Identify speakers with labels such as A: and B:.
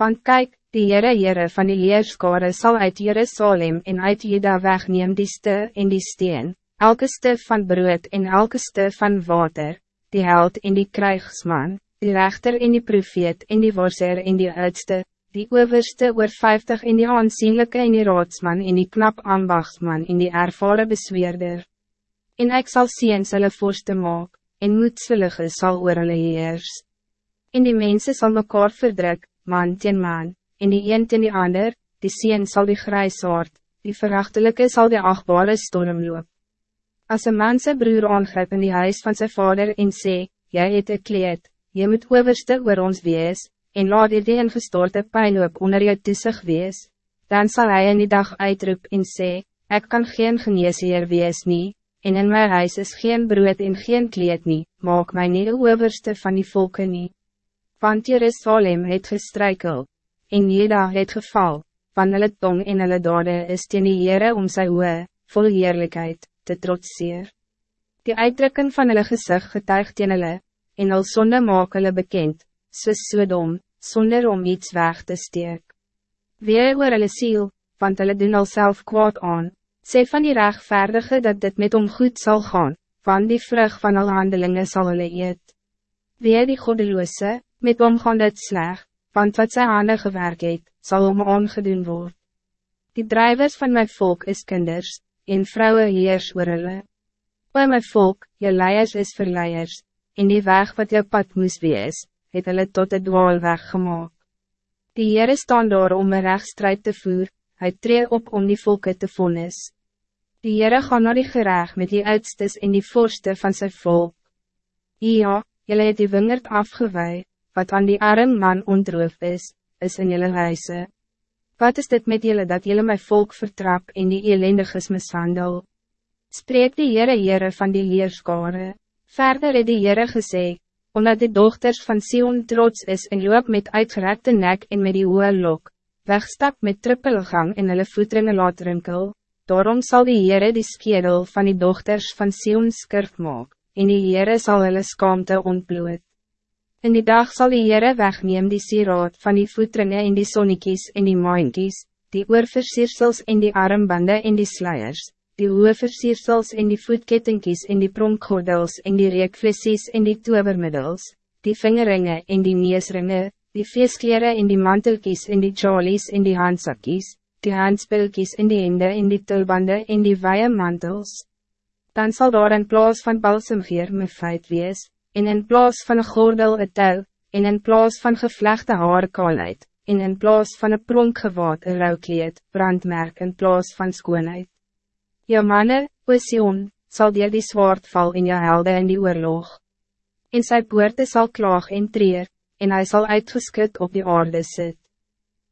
A: Want kijk, die Heere Heere van die Heerskare zal uit Jerusalem en uit Juda wegneem die ste en die steen, elke ste van brood en elke ste van water, die held en die krijgsman, die rechter en die profeet en die worser en die oudste, die overste oor vijftig en die aanzienlijke en die raadsman en die knap ambachtsman en die ervaren besweerder. En ek sal seens hulle voorste maak, en moedswillige sal oor hulle heers. En die mensen zal mekaar verdruk, man teen man, en die een teen die ander, die sien zal die grijsaard, die verachtelijke zal die achtbare storm loop. Als een man zijn broer aangrijpt in die huis van zijn vader en sê, jy het een kleed, jy moet overste oor ons wees, en laat die ingestorte pijn op onder jou toesig wees, dan zal hij in die dag uitroep en sê, ik kan geen geneesheer wees nie, en in mijn huis is geen brood en geen kleed nie, maak my nie de overste van die volken nie. Want Jerusalem het gestrijkeld, en Jeda het geval, van hulle tong en hulle dade is teen die Heere om sy hoe, vol heerlijkheid, te trotseer. Die uitdrukking van hulle gezicht getuig teen hulle, en al sonde maak hulle bekend, soos Sodom, sonder om iets weg te steek. Weer oor hulle siel, want hulle doen al self kwaad aan, sê van die rechtvaardige dat dit met om goed zal gaan, van die vrug van al handelingen zal hulle eet. Weer die goddeloose, met om gaan dit slecht, want wat sy hande gewerk het, sal om aangedoen word. Die drijvers van mijn volk is kinders, en vrouwen heers oor hulle. O my volk, je leiers is verleiers, en die weg wat jou pad moes wees, het hulle tot het dwaalweg gemaakt. Die Heere staan daar om een rechtstrijd te voer, hy tree op om die volke te vonnis. Die Heere gaan naar die gerecht met die uitstes en die voorste van zijn volk. Ja, jylle het die wingerd afgeweid wat aan die arm man ontroof is, is in jullie huise. Wat is dit met jullie dat jullie mijn volk vertrap en die elendiges mishandel? Spreek die Heere Heere van die leerskare. Verder het die Heere gesê, omdat die dochters van Sion trots is en loop met uitgerekte nek en met die hoë lok, wegstap met trippelgang en hulle voetringe laat rinkel, daarom zal die Heere die skedel van die dochters van Sion skirf maak, en die Heere sal hulle skaamte ontbloot. In die dag zal die Heere wegneem die sieraad van die voetringe en die sonnekies en die maankies, die oorversiersels en die armbande en die sluiers, die oorversiersels en die voetkettingkies en die pronkgordels en die reekvlessies en die tovermiddels, die vingeringe en die neusringe, die feestkleren en die mantelkies en die jolies en die handsakkies, die handspilkies en die hende en die tulbande en die weie mantels. Dan zal daar in plaas van balsemgeer me feit wees, en in plaas van een gordel een tel, en in plaas van gevlechte haar kaalheid, en in plaas van een pronkgewaad een rouwkleed, brandmerk in plaas van skoonheid. Jou manne, o Sion, sal dier die zwaard val in jou helde in die oorlog. In sy poorte sal klaag en treer, en hij zal uitgeskut op die aarde sit.